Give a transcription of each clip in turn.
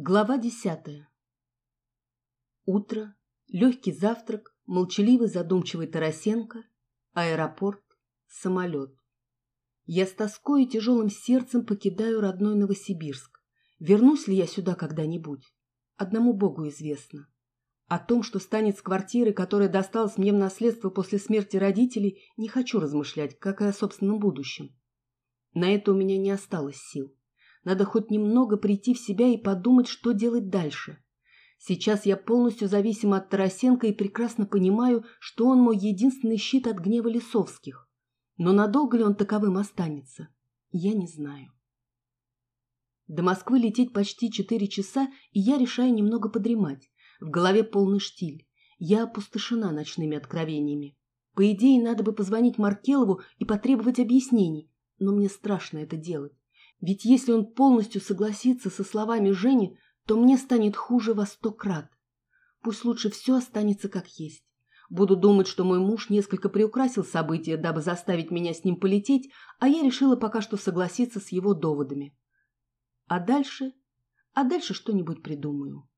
Глава десятая. Утро, легкий завтрак, молчаливый задумчивый Тарасенко, аэропорт, самолет. Я с тоской и тяжелым сердцем покидаю родной Новосибирск. Вернусь ли я сюда когда-нибудь? Одному Богу известно. О том, что станет с квартиры, которая досталась мне в наследство после смерти родителей, не хочу размышлять, как и о собственном будущем. На это у меня не осталось сил. Надо хоть немного прийти в себя и подумать, что делать дальше. Сейчас я полностью зависима от Тарасенко и прекрасно понимаю, что он мой единственный щит от гнева Лисовских. Но надолго ли он таковым останется, я не знаю. До Москвы лететь почти четыре часа, и я решаю немного подремать. В голове полный штиль. Я опустошена ночными откровениями. По идее, надо бы позвонить Маркелову и потребовать объяснений, но мне страшно это делать. Ведь если он полностью согласится со словами Жени, то мне станет хуже во сто крат. Пусть лучше все останется как есть. Буду думать, что мой муж несколько приукрасил события, дабы заставить меня с ним полететь, а я решила пока что согласиться с его доводами. А дальше? А дальше что-нибудь придумаю.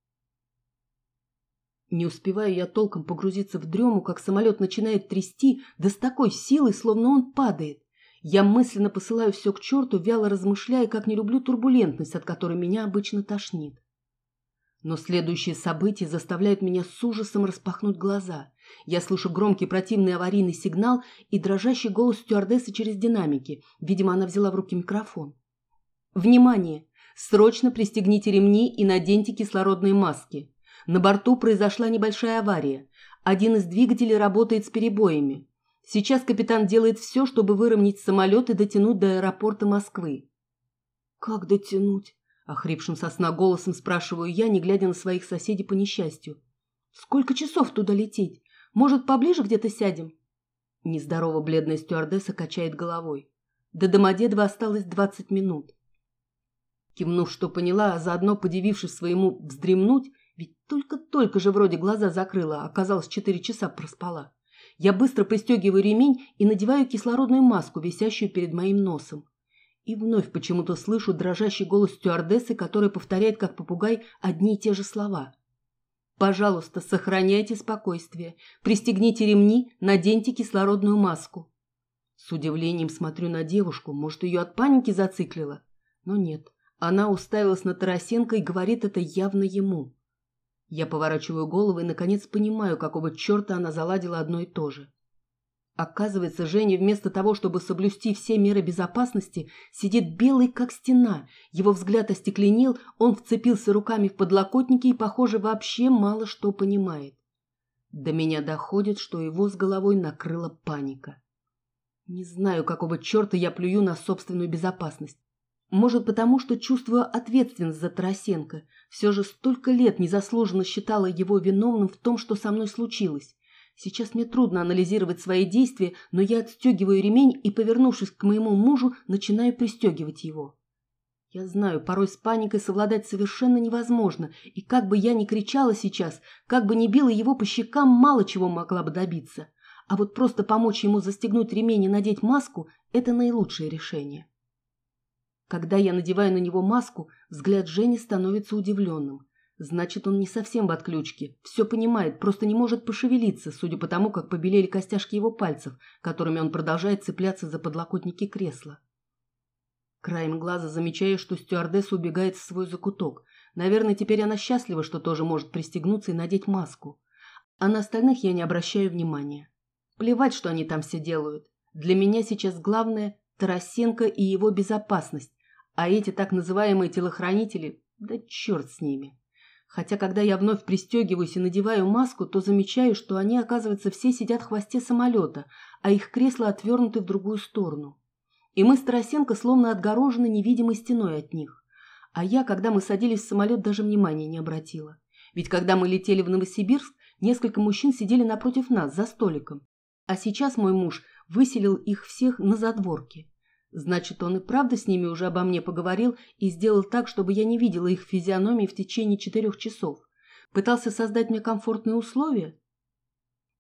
Не успеваю я толком погрузиться в дрему, как самолет начинает трясти, да с такой силой, словно он падает. Я мысленно посылаю все к черту, вяло размышляя, как не люблю турбулентность, от которой меня обычно тошнит. Но следующие события заставляют меня с ужасом распахнуть глаза. Я слышу громкий противный аварийный сигнал и дрожащий голос стюардессы через динамики. Видимо, она взяла в руки микрофон. «Внимание! Срочно пристегните ремни и наденьте кислородные маски. На борту произошла небольшая авария. Один из двигателей работает с перебоями. Сейчас капитан делает все, чтобы выровнять самолет и дотянуть до аэропорта Москвы. «Как дотянуть?» – охрипшим сосна голосом спрашиваю я, не глядя на своих соседей по несчастью. «Сколько часов туда лететь? Может, поближе где-то сядем?» Нездорово бледная стюардесса качает головой. До Домодедова осталось двадцать минут. Кивнув, что поняла, а заодно подивившись своему вздремнуть, ведь только-только же вроде глаза закрыла, а оказалось, четыре часа проспала. Я быстро пристегиваю ремень и надеваю кислородную маску, висящую перед моим носом. И вновь почему-то слышу дрожащий голос стюардессы, которая повторяет, как попугай, одни и те же слова. «Пожалуйста, сохраняйте спокойствие. Пристегните ремни, наденьте кислородную маску». С удивлением смотрю на девушку, может, ее от паники зациклило? Но нет, она уставилась на Тарасенко и говорит это явно ему. Я поворачиваю голову и, наконец, понимаю, какого черта она заладила одно и то же. Оказывается, Женя вместо того, чтобы соблюсти все меры безопасности, сидит белый, как стена. Его взгляд остекленел, он вцепился руками в подлокотники и, похоже, вообще мало что понимает. До меня доходит, что его с головой накрыла паника. Не знаю, какого черта я плюю на собственную безопасность. Может, потому что чувствую ответственность за Тарасенко. Все же столько лет незаслуженно считала его виновным в том, что со мной случилось. Сейчас мне трудно анализировать свои действия, но я отстегиваю ремень и, повернувшись к моему мужу, начинаю пристегивать его. Я знаю, порой с паникой совладать совершенно невозможно, и как бы я ни кричала сейчас, как бы ни била его по щекам, мало чего могла бы добиться. А вот просто помочь ему застегнуть ремень и надеть маску – это наилучшее решение. Когда я надеваю на него маску, взгляд Жени становится удивленным. Значит, он не совсем в отключке, все понимает, просто не может пошевелиться, судя по тому, как побелели костяшки его пальцев, которыми он продолжает цепляться за подлокотники кресла. Краем глаза замечаю, что стюардесса убегает в свой закуток. Наверное, теперь она счастлива, что тоже может пристегнуться и надеть маску. А на остальных я не обращаю внимания. Плевать, что они там все делают. Для меня сейчас главное – Тарасенко и его безопасность, а эти так называемые телохранители, да черт с ними. Хотя, когда я вновь пристегиваюсь и надеваю маску, то замечаю, что они, оказывается, все сидят в хвосте самолета, а их кресла отвернуты в другую сторону. И мы с словно отгорожены невидимой стеной от них. А я, когда мы садились в самолет, даже внимания не обратила. Ведь когда мы летели в Новосибирск, несколько мужчин сидели напротив нас, за столиком. А сейчас мой муж выселил их всех на задворке. Значит, он и правда с ними уже обо мне поговорил и сделал так, чтобы я не видела их физиономии в течение четырех часов. Пытался создать мне комфортные условия?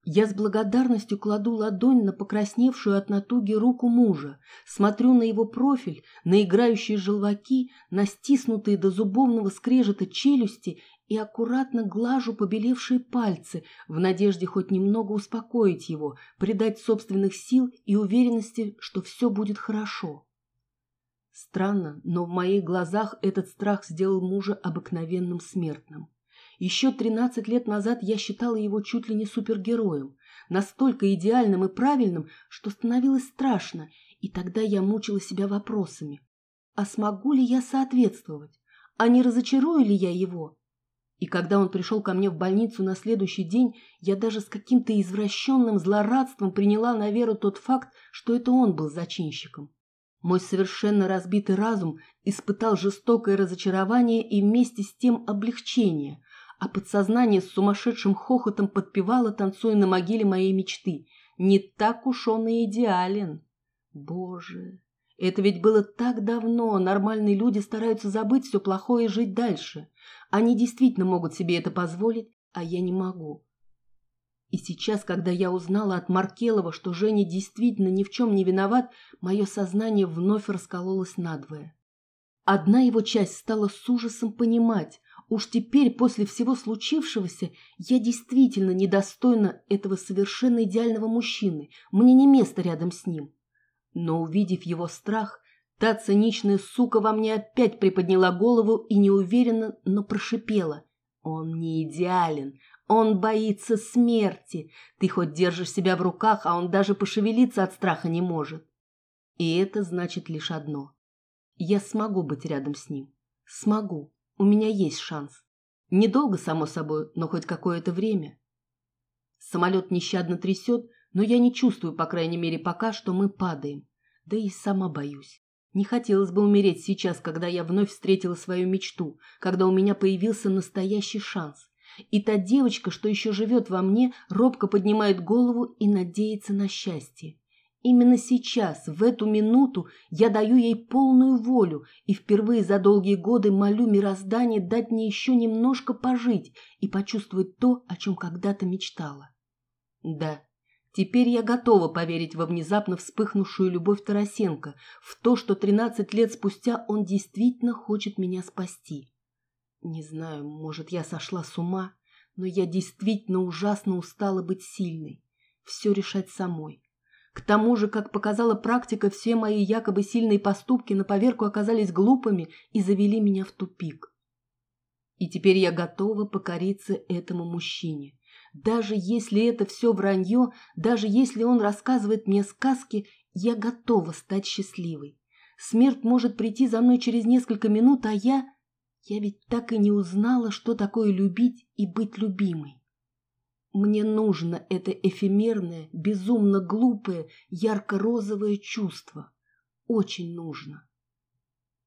Я с благодарностью кладу ладонь на покрасневшую от натуги руку мужа, смотрю на его профиль, на играющие желваки, на стиснутые до зубовного скрежета челюсти и аккуратно глажу побелевшие пальцы в надежде хоть немного успокоить его, придать собственных сил и уверенности, что все будет хорошо. Странно, но в моих глазах этот страх сделал мужа обыкновенным смертным. Еще тринадцать лет назад я считала его чуть ли не супергероем, настолько идеальным и правильным, что становилось страшно, и тогда я мучила себя вопросами. А смогу ли я соответствовать? А не разочарую ли я его? И когда он пришел ко мне в больницу на следующий день, я даже с каким-то извращенным злорадством приняла на веру тот факт, что это он был зачинщиком. Мой совершенно разбитый разум испытал жестокое разочарование и вместе с тем облегчение, а подсознание с сумасшедшим хохотом подпевало, танцуя на могиле моей мечты. Не так уж он и идеален. Боже, это ведь было так давно, нормальные люди стараются забыть все плохое и жить дальше. Они действительно могут себе это позволить, а я не могу. И сейчас, когда я узнала от Маркелова, что Женя действительно ни в чем не виноват, мое сознание вновь раскололось надвое. Одна его часть стала с ужасом понимать, уж теперь, после всего случившегося, я действительно недостойна этого совершенно идеального мужчины, мне не место рядом с ним. Но, увидев его страх, та циничная сука во мне опять приподняла голову и неуверенно, но прошипела. Он не идеален, он боится смерти. Ты хоть держишь себя в руках, а он даже пошевелиться от страха не может. И это значит лишь одно. Я смогу быть рядом с ним. Смогу. У меня есть шанс. Недолго, само собой, но хоть какое-то время. Самолет нещадно трясет, но я не чувствую, по крайней мере, пока, что мы падаем. Да и сама боюсь. Не хотелось бы умереть сейчас, когда я вновь встретила свою мечту, когда у меня появился настоящий шанс. И та девочка, что еще живет во мне, робко поднимает голову и надеется на счастье. Именно сейчас, в эту минуту, я даю ей полную волю и впервые за долгие годы молю мироздание дать мне еще немножко пожить и почувствовать то, о чем когда-то мечтала. Да, теперь я готова поверить во внезапно вспыхнувшую любовь Тарасенко, в то, что тринадцать лет спустя он действительно хочет меня спасти. Не знаю, может, я сошла с ума, но я действительно ужасно устала быть сильной, все решать самой. К тому же, как показала практика, все мои якобы сильные поступки на поверку оказались глупыми и завели меня в тупик. И теперь я готова покориться этому мужчине. Даже если это все вранье, даже если он рассказывает мне сказки, я готова стать счастливой. Смерть может прийти за мной через несколько минут, а я... Я ведь так и не узнала, что такое любить и быть любимой. Мне нужно это эфемерное, безумно глупое, ярко-розовое чувство. Очень нужно.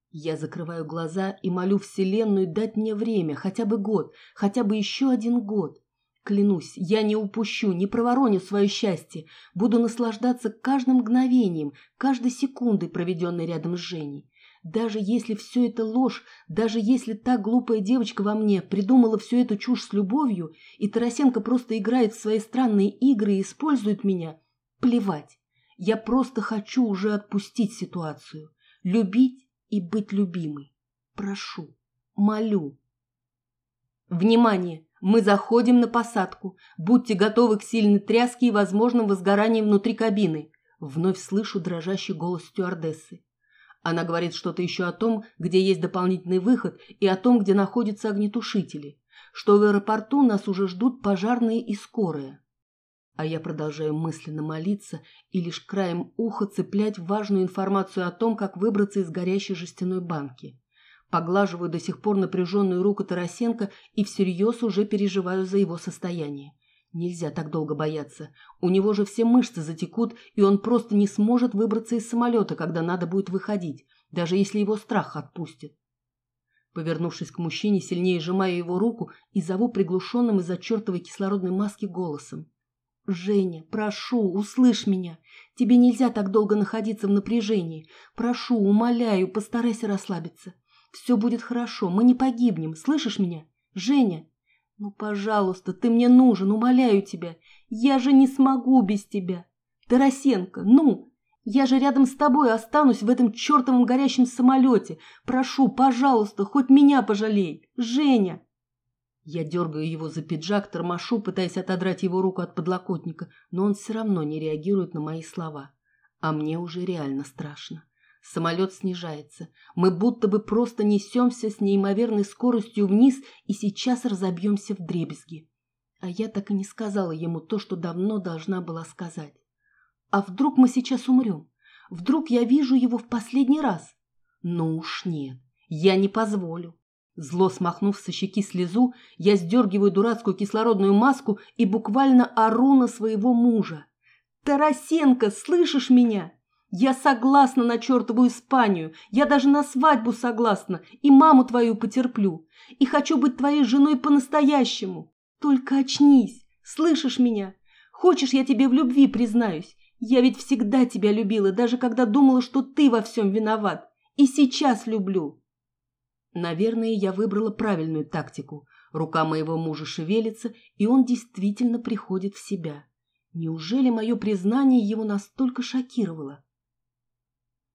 Я закрываю глаза и молю Вселенную дать мне время, хотя бы год, хотя бы еще один год. Клянусь, я не упущу, не провороню свое счастье, буду наслаждаться каждым мгновением, каждой секундой, проведенной рядом с Женей. Даже если все это ложь, даже если та глупая девочка во мне придумала всю эту чушь с любовью, и Тарасенко просто играет в свои странные игры и использует меня, плевать. Я просто хочу уже отпустить ситуацию, любить и быть любимой. Прошу, молю. Внимание! Мы заходим на посадку. Будьте готовы к сильной тряске и возможным возгораниям внутри кабины. Вновь слышу дрожащий голос стюардессы. Она говорит что-то еще о том, где есть дополнительный выход, и о том, где находятся огнетушители, что в аэропорту нас уже ждут пожарные и скорые. А я продолжаю мысленно молиться и лишь краем уха цеплять важную информацию о том, как выбраться из горящей жестяной банки. Поглаживаю до сих пор напряженную руку Тарасенко и всерьез уже переживаю за его состояние. Нельзя так долго бояться. У него же все мышцы затекут, и он просто не сможет выбраться из самолета, когда надо будет выходить, даже если его страх отпустит. Повернувшись к мужчине, сильнее сжимаю его руку и зову приглушенным из-за чертовой кислородной маски голосом. «Женя, прошу, услышь меня. Тебе нельзя так долго находиться в напряжении. Прошу, умоляю, постарайся расслабиться. Все будет хорошо, мы не погибнем, слышишь меня? Женя!» Ну, пожалуйста, ты мне нужен, умоляю тебя. Я же не смогу без тебя. Тарасенко, ну, я же рядом с тобой останусь в этом чертовом горящем самолете. Прошу, пожалуйста, хоть меня пожалей. Женя!» Я дергаю его за пиджак, тормошу, пытаясь отодрать его руку от подлокотника, но он все равно не реагирует на мои слова. А мне уже реально страшно. Самолет снижается. Мы будто бы просто несемся с неимоверной скоростью вниз и сейчас разобьемся в дребезги. А я так и не сказала ему то, что давно должна была сказать. А вдруг мы сейчас умрем? Вдруг я вижу его в последний раз? Ну уж нет, я не позволю. Зло смахнув со щеки слезу, я сдергиваю дурацкую кислородную маску и буквально ору на своего мужа. «Тарасенко, слышишь меня? Я согласна на чертову Испанию, я даже на свадьбу согласна, и маму твою потерплю, и хочу быть твоей женой по-настоящему. Только очнись, слышишь меня? Хочешь, я тебе в любви признаюсь? Я ведь всегда тебя любила, даже когда думала, что ты во всем виноват. И сейчас люблю. Наверное, я выбрала правильную тактику. Рука моего мужа шевелится, и он действительно приходит в себя. Неужели мое признание его настолько шокировало?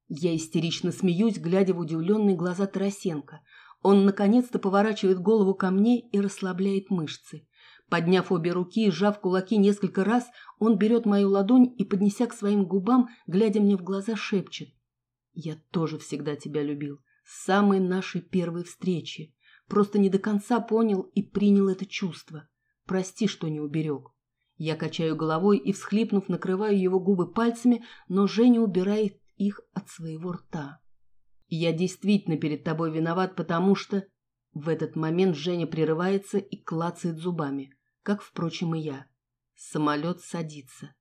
Я истерично смеюсь, глядя в удивленные глаза Тарасенко. Он наконец-то поворачивает голову ко мне и расслабляет мышцы. Подняв обе руки и сжав кулаки несколько раз, он берет мою ладонь и, поднеся к своим губам, глядя мне в глаза, шепчет. «Я тоже всегда тебя любил. С самой нашей первой встречи. Просто не до конца понял и принял это чувство. Прости, что не уберег». Я качаю головой и, всхлипнув, накрываю его губы пальцами, но Женя убирает их от своего рта. «Я действительно перед тобой виноват, потому что...» В этот момент Женя прерывается и клацает зубами как, впрочем, и я. Самолет садится.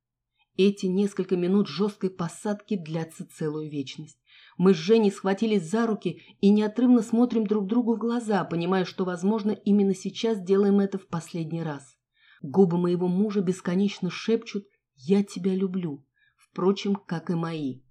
Эти несколько минут жесткой посадки длятся целую вечность. Мы с Женей схватились за руки и неотрывно смотрим друг другу в глаза, понимая, что, возможно, именно сейчас делаем это в последний раз. Губы моего мужа бесконечно шепчут «Я тебя люблю», впрочем, как и мои.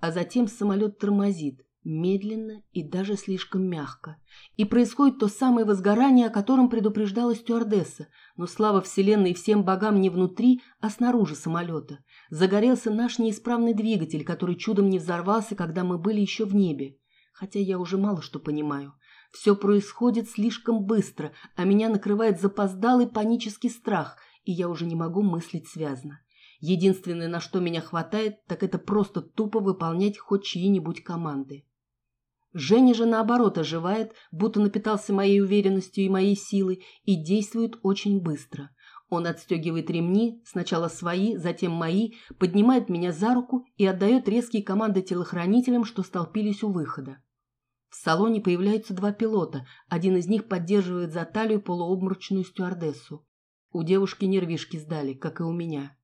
А затем самолет тормозит, медленно и даже слишком мягко. И происходит то самое возгорание, о котором предупреждала стюардесса, но слава Вселенной и всем богам не внутри, а снаружи самолета. Загорелся наш неисправный двигатель, который чудом не взорвался, когда мы были еще в небе. Хотя я уже мало что понимаю. Все происходит слишком быстро, а меня накрывает запоздалый панический страх, и я уже не могу мыслить связно. Единственное, на что меня хватает, так это просто тупо выполнять хоть чьи-нибудь команды. Женя же, наоборот, оживает, будто напитался моей уверенностью и моей силой, и действует очень быстро. Он отстегивает ремни, сначала свои, затем мои, поднимает меня за руку и отдает резкие команды телохранителям, что столпились у выхода. В салоне появляются два пилота, один из них поддерживает за талию полуобморочную стюардессу. У девушки нервишки сдали, как и у меня.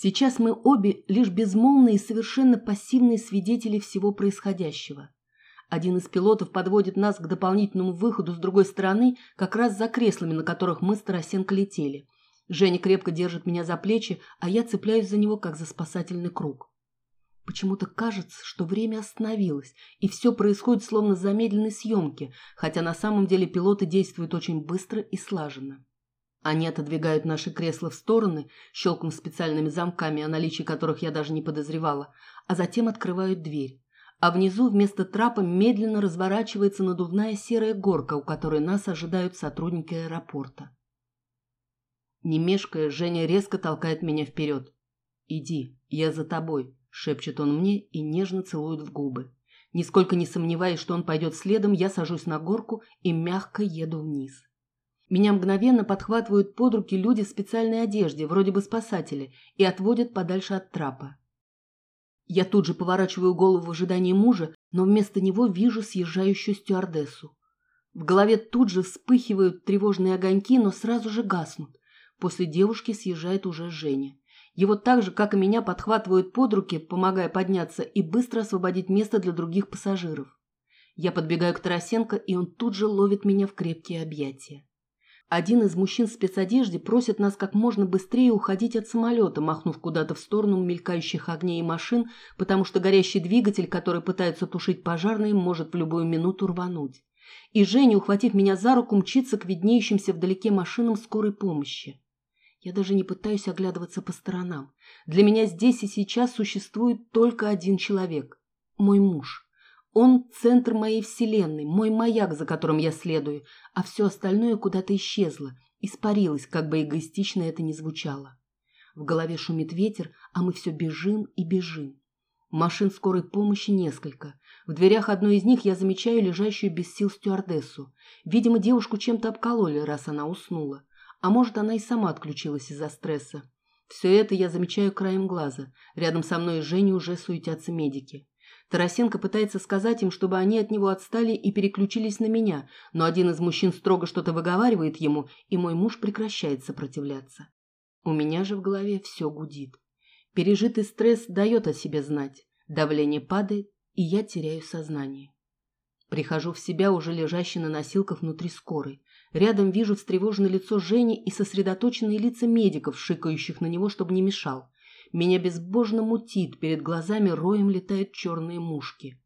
Сейчас мы обе лишь безмолвные и совершенно пассивные свидетели всего происходящего. Один из пилотов подводит нас к дополнительному выходу с другой стороны, как раз за креслами, на которых мы с Тарасенко летели. Женя крепко держит меня за плечи, а я цепляюсь за него, как за спасательный круг. Почему-то кажется, что время остановилось, и все происходит словно замедленной съемке, хотя на самом деле пилоты действуют очень быстро и слаженно. Они отодвигают наши кресла в стороны, щелкнув специальными замками, о наличии которых я даже не подозревала, а затем открывают дверь а внизу вместо трапа медленно разворачивается надувная серая горка, у которой нас ожидают сотрудники аэропорта. Не мешкая, Женя резко толкает меня вперед. «Иди, я за тобой», — шепчет он мне и нежно целует в губы. Нисколько не сомневаясь, что он пойдет следом, я сажусь на горку и мягко еду вниз. Меня мгновенно подхватывают под руки люди в специальной одежде, вроде бы спасатели, и отводят подальше от трапа. Я тут же поворачиваю голову в ожидании мужа, но вместо него вижу съезжающую стюардессу. В голове тут же вспыхивают тревожные огоньки, но сразу же гаснут. После девушки съезжает уже Женя. Его так же, как и меня, подхватывают под руки, помогая подняться и быстро освободить место для других пассажиров. Я подбегаю к Тарасенко, и он тут же ловит меня в крепкие объятия. Один из мужчин в спецодежде просит нас как можно быстрее уходить от самолета, махнув куда-то в сторону мелькающих огней и машин, потому что горящий двигатель, который пытаются тушить пожарные, может в любую минуту рвануть. И Женя, ухватив меня за руку, мчится к виднеющимся вдалеке машинам скорой помощи. Я даже не пытаюсь оглядываться по сторонам. Для меня здесь и сейчас существует только один человек – мой муж. Он – центр моей вселенной, мой маяк, за которым я следую, а все остальное куда-то исчезло, испарилось, как бы эгоистично это ни звучало. В голове шумит ветер, а мы все бежим и бежим. Машин скорой помощи несколько. В дверях одной из них я замечаю лежащую без сил стюардессу. Видимо, девушку чем-то обкололи, раз она уснула. А может, она и сама отключилась из-за стресса. Все это я замечаю краем глаза. Рядом со мной и Женей уже суетятся медики. Тарасенко пытается сказать им, чтобы они от него отстали и переключились на меня, но один из мужчин строго что-то выговаривает ему, и мой муж прекращает сопротивляться. У меня же в голове все гудит. Пережитый стресс дает о себе знать. Давление падает, и я теряю сознание. Прихожу в себя, уже лежащий на носилках внутри скорой. Рядом вижу встревоженное лицо Жени и сосредоточенные лица медиков, шикающих на него, чтобы не мешал. Меня безбожно мутит, перед глазами роем летают черные мушки.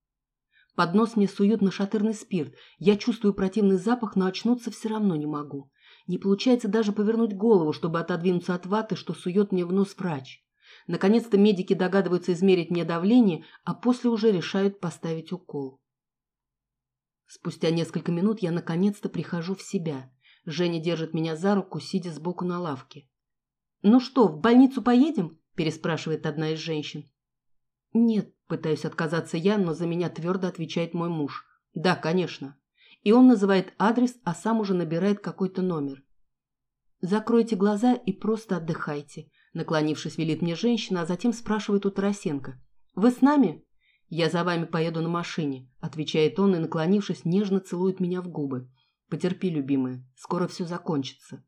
Под нос мне суют нашатырный спирт. Я чувствую противный запах, но очнуться все равно не могу. Не получается даже повернуть голову, чтобы отодвинуться от ваты, что сует мне в нос врач. Наконец-то медики догадываются измерить мне давление, а после уже решают поставить укол. Спустя несколько минут я наконец-то прихожу в себя. Женя держит меня за руку, сидя сбоку на лавке. «Ну что, в больницу поедем?» – переспрашивает одна из женщин. «Нет», – пытаюсь отказаться я, но за меня твердо отвечает мой муж. «Да, конечно». И он называет адрес, а сам уже набирает какой-то номер. «Закройте глаза и просто отдыхайте», – наклонившись, велит мне женщина, а затем спрашивает у Тарасенко. «Вы с нами?» «Я за вами поеду на машине», – отвечает он и, наклонившись, нежно целует меня в губы. «Потерпи, любимая, скоро все закончится».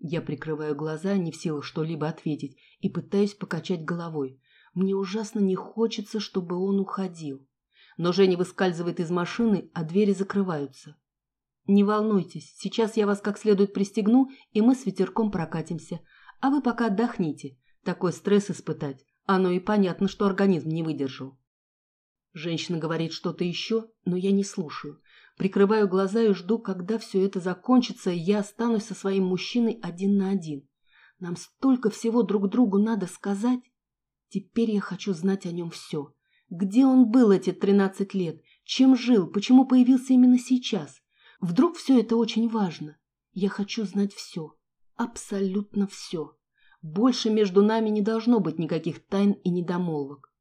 Я прикрываю глаза, не в силах что-либо ответить, и пытаюсь покачать головой. Мне ужасно не хочется, чтобы он уходил. Но Женя выскальзывает из машины, а двери закрываются. «Не волнуйтесь, сейчас я вас как следует пристегну, и мы с ветерком прокатимся. А вы пока отдохните. Такой стресс испытать. Оно и понятно, что организм не выдержал». Женщина говорит что-то еще, но я не слушаю. Прикрываю глаза и жду, когда все это закончится, и я останусь со своим мужчиной один на один. Нам столько всего друг другу надо сказать. Теперь я хочу знать о нем все. Где он был эти тринадцать лет? Чем жил? Почему появился именно сейчас? Вдруг все это очень важно? Я хочу знать все. Абсолютно все. Больше между нами не должно быть никаких тайн и недомолвок.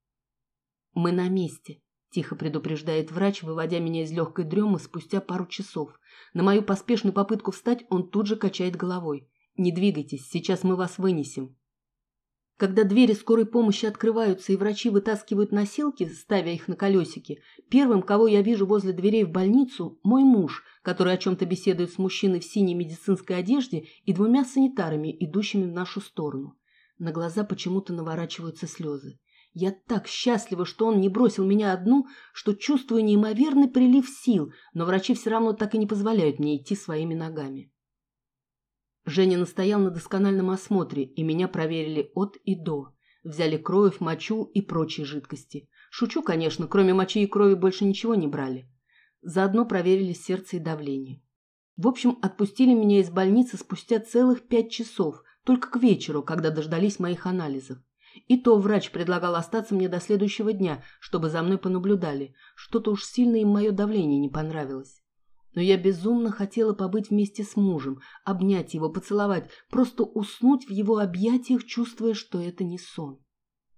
«Мы на месте», – тихо предупреждает врач, выводя меня из легкой дремы спустя пару часов. На мою поспешную попытку встать он тут же качает головой. «Не двигайтесь, сейчас мы вас вынесем». Когда двери скорой помощи открываются и врачи вытаскивают носилки, ставя их на колесики, первым, кого я вижу возле дверей в больницу, мой муж, который о чем-то беседует с мужчиной в синей медицинской одежде и двумя санитарами, идущими в нашу сторону. На глаза почему-то наворачиваются слезы. Я так счастлива, что он не бросил меня одну, что чувствую неимоверный прилив сил, но врачи все равно так и не позволяют мне идти своими ногами. Женя настоял на доскональном осмотре, и меня проверили от и до. Взяли кровь, мочу и прочие жидкости. Шучу, конечно, кроме мочи и крови больше ничего не брали. Заодно проверили сердце и давление. В общем, отпустили меня из больницы спустя целых пять часов, только к вечеру, когда дождались моих анализов. И то врач предлагал остаться мне до следующего дня, чтобы за мной понаблюдали. Что-то уж сильно им мое давление не понравилось. Но я безумно хотела побыть вместе с мужем, обнять его, поцеловать, просто уснуть в его объятиях, чувствуя, что это не сон.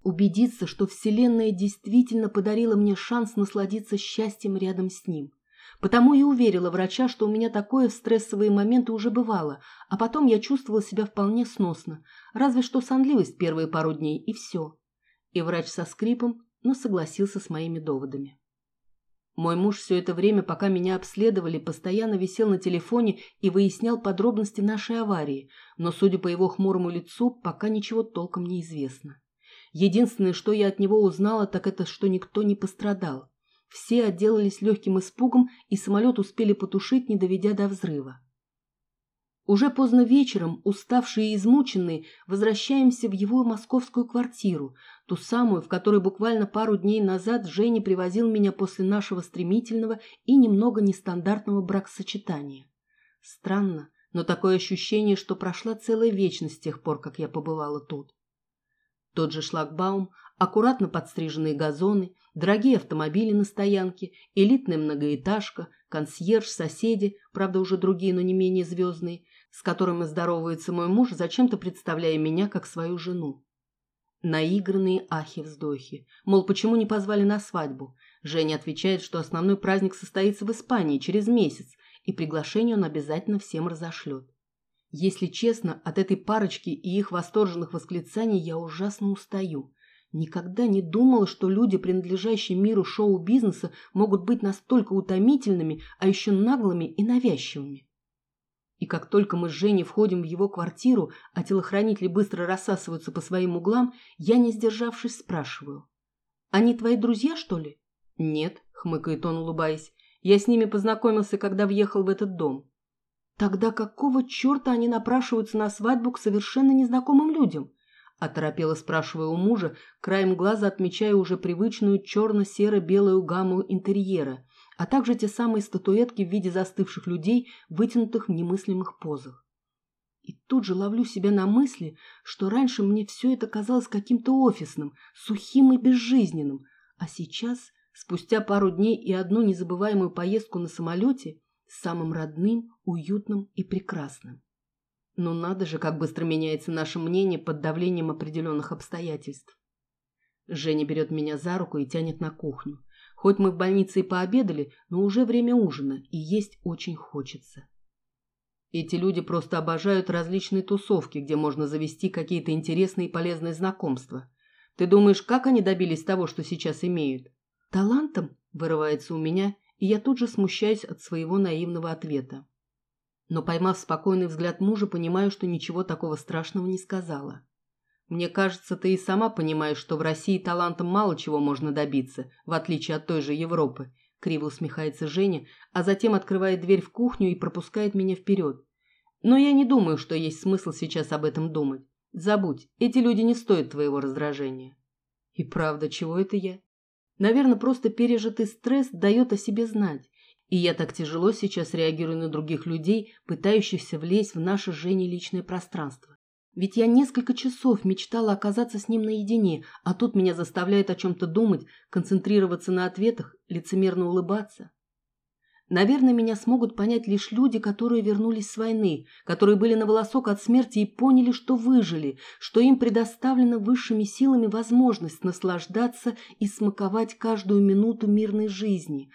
Убедиться, что Вселенная действительно подарила мне шанс насладиться счастьем рядом с ним. Потому и уверила врача, что у меня такое в стрессовые моменты уже бывало, а потом я чувствовала себя вполне сносно, разве что сонливость первые пару дней, и все. И врач со скрипом, но согласился с моими доводами. Мой муж все это время, пока меня обследовали, постоянно висел на телефоне и выяснял подробности нашей аварии, но, судя по его хмурому лицу, пока ничего толком не известно. Единственное, что я от него узнала, так это, что никто не пострадал. Все отделались легким испугом, и самолет успели потушить, не доведя до взрыва. Уже поздно вечером, уставшие и измученные, возвращаемся в его московскую квартиру, ту самую, в которой буквально пару дней назад Женя привозил меня после нашего стремительного и немного нестандартного бракосочетания. Странно, но такое ощущение, что прошла целая вечность с тех пор, как я побывала тут. Тот же шлагбаум, аккуратно подстриженные газоны, дорогие автомобили на стоянке, элитная многоэтажка, консьерж, соседи, правда уже другие, но не менее звездные, с которыми здоровается мой муж, зачем-то представляя меня как свою жену. Наигранные ахи-вздохи. Мол, почему не позвали на свадьбу? Женя отвечает, что основной праздник состоится в Испании через месяц, и приглашение он обязательно всем разошлет. Если честно, от этой парочки и их восторженных восклицаний я ужасно устаю. Никогда не думала, что люди, принадлежащие миру шоу-бизнеса, могут быть настолько утомительными, а еще наглыми и навязчивыми. И как только мы с Женей входим в его квартиру, а телохранители быстро рассасываются по своим углам, я, не сдержавшись, спрашиваю. «Они твои друзья, что ли?» «Нет», — хмыкает он, улыбаясь. «Я с ними познакомился, когда въехал в этот дом». «Тогда какого черта они напрашиваются на свадьбу к совершенно незнакомым людям?» Оторопело спрашиваю у мужа, краем глаза отмечая уже привычную черно-серо-белую гамму интерьера, а также те самые статуэтки в виде застывших людей, вытянутых в немыслимых позах. И тут же ловлю себя на мысли, что раньше мне все это казалось каким-то офисным, сухим и безжизненным, а сейчас, спустя пару дней и одну незабываемую поездку на самолете, самым родным, уютным и прекрасным. Ну надо же, как быстро меняется наше мнение под давлением определенных обстоятельств. Женя берет меня за руку и тянет на кухню. Хоть мы в больнице и пообедали, но уже время ужина, и есть очень хочется. Эти люди просто обожают различные тусовки, где можно завести какие-то интересные и полезные знакомства. Ты думаешь, как они добились того, что сейчас имеют? Талантом вырывается у меня, и я тут же смущаюсь от своего наивного ответа. Но, поймав спокойный взгляд мужа, понимаю, что ничего такого страшного не сказала. Мне кажется, ты и сама понимаешь, что в России талантом мало чего можно добиться, в отличие от той же Европы. Криво усмехается Женя, а затем открывает дверь в кухню и пропускает меня вперед. Но я не думаю, что есть смысл сейчас об этом думать. Забудь, эти люди не стоят твоего раздражения. И правда, чего это я? Наверное, просто пережитый стресс дает о себе знать. И я так тяжело сейчас реагирую на других людей, пытающихся влезть в наше Жене личное пространство. Ведь я несколько часов мечтала оказаться с ним наедине, а тут меня заставляет о чем-то думать, концентрироваться на ответах, лицемерно улыбаться. Наверное, меня смогут понять лишь люди, которые вернулись с войны, которые были на волосок от смерти и поняли, что выжили, что им предоставлена высшими силами возможность наслаждаться и смаковать каждую минуту мирной жизни,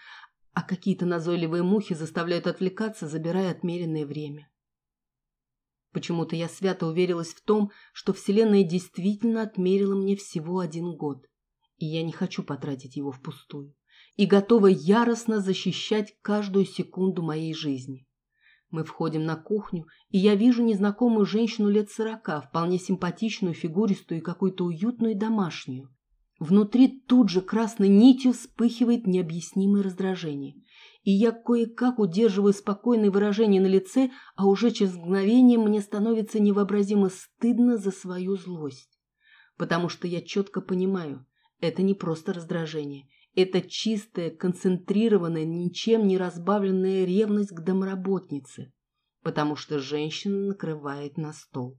а какие-то назойливые мухи заставляют отвлекаться, забирая отмеренное время. Почему-то я свято уверилась в том, что Вселенная действительно отмерила мне всего один год, и я не хочу потратить его впустую, и готова яростно защищать каждую секунду моей жизни. Мы входим на кухню, и я вижу незнакомую женщину лет сорока, вполне симпатичную, фигуристую и какую-то уютную и домашнюю. Внутри тут же красной нитью вспыхивает необъяснимое раздражение и я кое-как удерживаю спокойное выражение на лице, а уже через мгновение мне становится невообразимо стыдно за свою злость. Потому что я четко понимаю, это не просто раздражение, это чистая, концентрированная, ничем не разбавленная ревность к домработнице, потому что женщина накрывает на стол.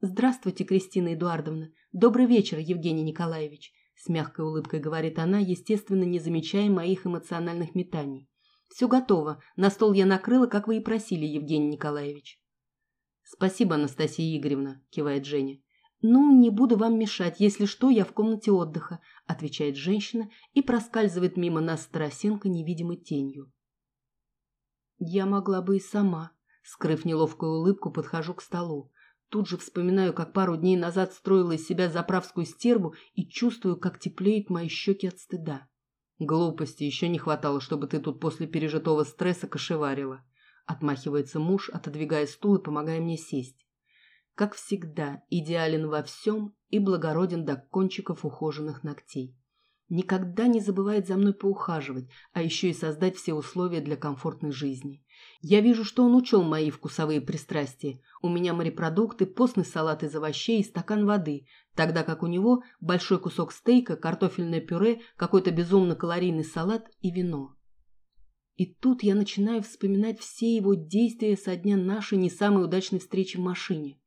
«Здравствуйте, Кристина Эдуардовна. Добрый вечер, Евгений Николаевич. С мягкой улыбкой говорит она, естественно, не замечая моих эмоциональных метаний. «Все готово. На стол я накрыла, как вы и просили, Евгений Николаевич». «Спасибо, Анастасия Игоревна», – кивает Женя. «Ну, не буду вам мешать. Если что, я в комнате отдыха», – отвечает женщина и проскальзывает мимо нас Старосенко невидимой тенью. «Я могла бы и сама», – скрыв неловкую улыбку, подхожу к столу. Тут же вспоминаю, как пару дней назад строила из себя заправскую стерву и чувствую, как теплеют мои щеки от стыда. Глупости еще не хватало, чтобы ты тут после пережитого стресса кошеварила. Отмахивается муж, отодвигая стул и помогая мне сесть. Как всегда, идеален во всем и благороден до кончиков ухоженных ногтей. Никогда не забывает за мной поухаживать, а еще и создать все условия для комфортной жизни. Я вижу, что он учел мои вкусовые пристрастия. У меня морепродукты, постный салат из овощей и стакан воды, тогда как у него большой кусок стейка, картофельное пюре, какой-то безумно калорийный салат и вино. И тут я начинаю вспоминать все его действия со дня нашей не самой удачной встречи в машине.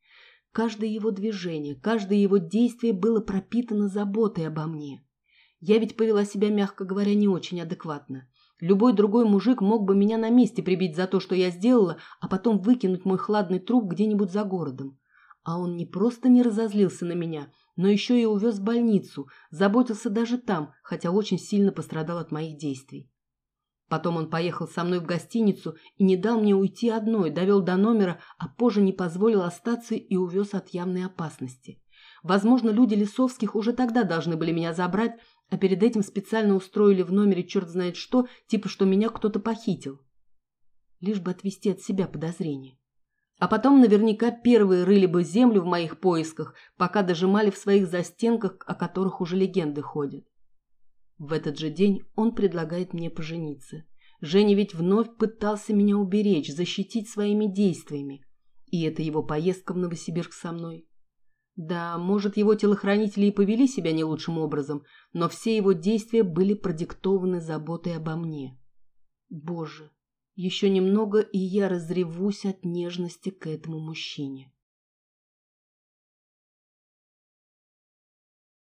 Каждое его движение, каждое его действие было пропитано заботой обо мне. Я ведь повела себя, мягко говоря, не очень адекватно. Любой другой мужик мог бы меня на месте прибить за то, что я сделала, а потом выкинуть мой хладный труп где-нибудь за городом. А он не просто не разозлился на меня, но еще и увез в больницу, заботился даже там, хотя очень сильно пострадал от моих действий. Потом он поехал со мной в гостиницу и не дал мне уйти одной, довел до номера, а позже не позволил остаться и увез от явной опасности. Возможно, люди Лисовских уже тогда должны были меня забрать, а перед этим специально устроили в номере черт знает что, типа что меня кто-то похитил. Лишь бы отвести от себя подозрения. А потом наверняка первые рыли бы землю в моих поисках, пока дожимали в своих застенках, о которых уже легенды ходят. В этот же день он предлагает мне пожениться. Женя ведь вновь пытался меня уберечь, защитить своими действиями. И это его поездка в Новосибирск со мной. Да, может, его телохранители и повели себя не лучшим образом, но все его действия были продиктованы заботой обо мне. Боже, еще немного, и я разревусь от нежности к этому мужчине.